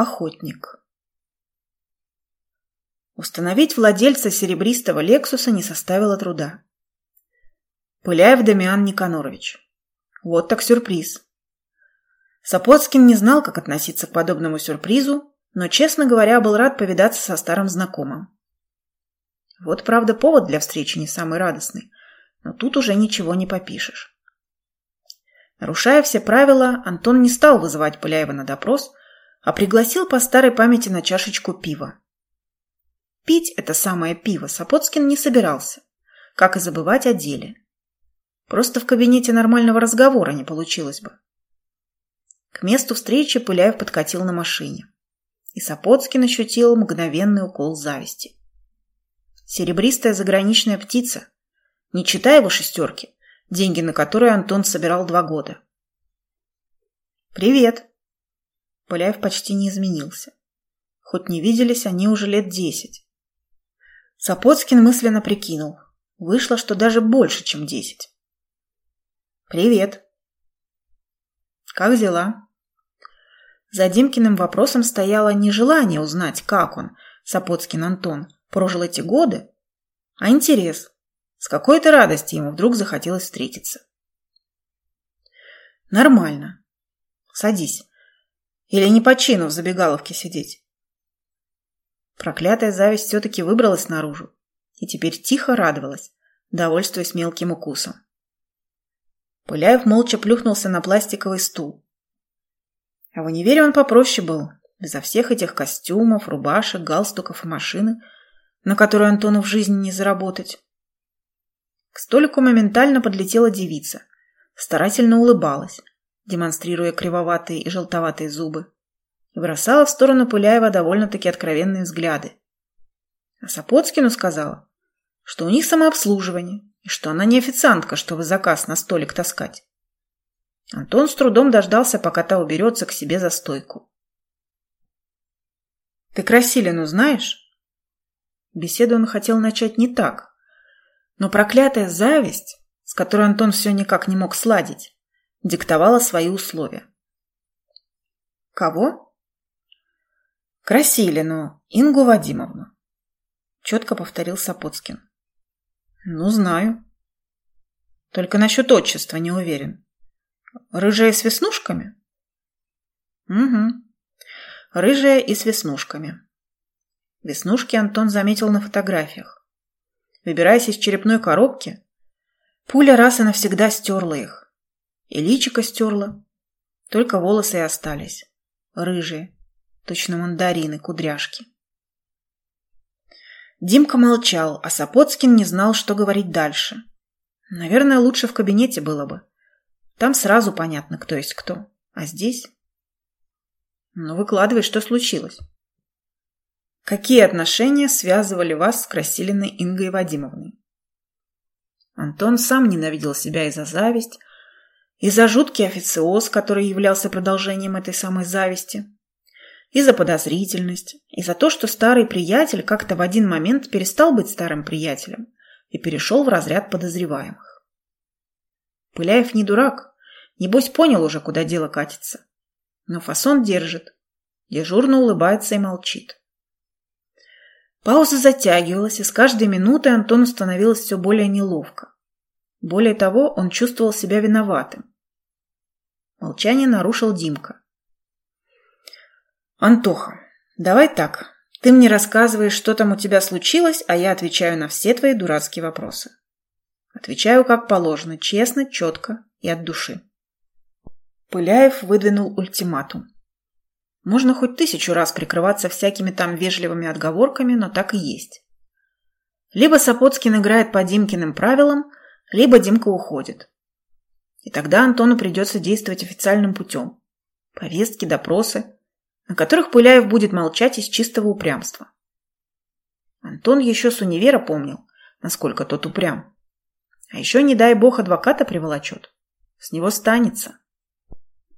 Охотник. Установить владельца серебристого «Лексуса» не составило труда. Пыляев Дамиан Никанорович. Вот так сюрприз. Сапоцкин не знал, как относиться к подобному сюрпризу, но, честно говоря, был рад повидаться со старым знакомым. Вот, правда, повод для встречи не самый радостный, но тут уже ничего не попишешь. Нарушая все правила, Антон не стал вызывать Пыляева на допрос, а пригласил по старой памяти на чашечку пива. Пить это самое пиво Сапоцкин не собирался, как и забывать о деле. Просто в кабинете нормального разговора не получилось бы. К месту встречи Пыляев подкатил на машине. И Сапоцкин ощутил мгновенный укол зависти. Серебристая заграничная птица. Не читая его шестерки, деньги на которые Антон собирал два года. «Привет!» Пыляев почти не изменился. Хоть не виделись они уже лет десять. Сапоцкин мысленно прикинул. Вышло, что даже больше, чем десять. «Привет!» «Как дела?» За Димкиным вопросом стояло не желание узнать, как он, Сапоцкин Антон, прожил эти годы, а интерес. С какой-то радости ему вдруг захотелось встретиться. «Нормально. Садись. Или не по чину в забегаловке сидеть?» Проклятая зависть все-таки выбралась наружу и теперь тихо радовалась, довольствуясь мелким укусом. Пыляев молча плюхнулся на пластиковый стул. А в универе он попроще был, безо всех этих костюмов, рубашек, галстуков и машины, на которую Антону в жизни не заработать. К столику моментально подлетела девица, старательно улыбалась, демонстрируя кривоватые и желтоватые зубы и бросала в сторону Пыляева довольно-таки откровенные взгляды. А Сапоцкину сказала, что у них самообслуживание, и что она не официантка, чтобы заказ на столик таскать. Антон с трудом дождался, пока та уберется к себе за стойку. «Ты Красилину знаешь?» Беседу он хотел начать не так, но проклятая зависть, с которой Антон все никак не мог сладить, диктовала свои условия. «Кого?» Красилину Ингу Вадимовну. Четко повторил Сапоцкин. Ну, знаю. Только насчет отчества не уверен. Рыжая с веснушками? Угу. Рыжая и с веснушками. Веснушки Антон заметил на фотографиях. Выбираясь из черепной коробки, пуля раз и навсегда стерла их. И личико стерла. Только волосы и остались. Рыжие точно мандарины, кудряшки. Димка молчал, а Сапоцкин не знал, что говорить дальше. Наверное, лучше в кабинете было бы. Там сразу понятно, кто есть кто. А здесь? Ну, выкладывай, что случилось. Какие отношения связывали вас с Красилиной Ингой Вадимовной? Антон сам ненавидел себя и за зависть, и за жуткий официоз, который являлся продолжением этой самой зависти, и за подозрительность, и за то, что старый приятель как-то в один момент перестал быть старым приятелем и перешел в разряд подозреваемых. Пыляев не дурак, небось понял уже, куда дело катится. Но фасон держит, дежурно улыбается и молчит. Пауза затягивалась, и с каждой минутой Антону становилось все более неловко. Более того, он чувствовал себя виноватым. Молчание нарушил Димка. «Антоха, давай так. Ты мне рассказываешь, что там у тебя случилось, а я отвечаю на все твои дурацкие вопросы. Отвечаю как положено, честно, четко и от души». Пыляев выдвинул ультиматум. Можно хоть тысячу раз прикрываться всякими там вежливыми отговорками, но так и есть. Либо Сапоцкин играет по Димкиным правилам, либо Димка уходит. И тогда Антону придется действовать официальным путем. Повестки, допросы, о которых Пыляев будет молчать из чистого упрямства. Антон еще с универа помнил, насколько тот упрям. А еще, не дай бог, адвоката приволочет. С него станется.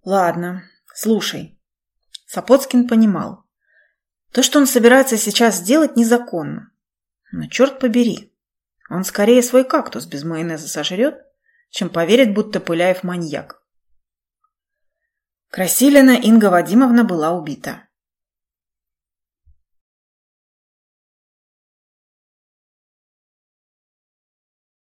Ладно, слушай. Сапоцкин понимал. То, что он собирается сейчас сделать, незаконно. Но черт побери, он скорее свой кактус без майонеза сожрет, чем поверит, будто Пыляев маньяк. Красилина Инга Вадимовна была убита.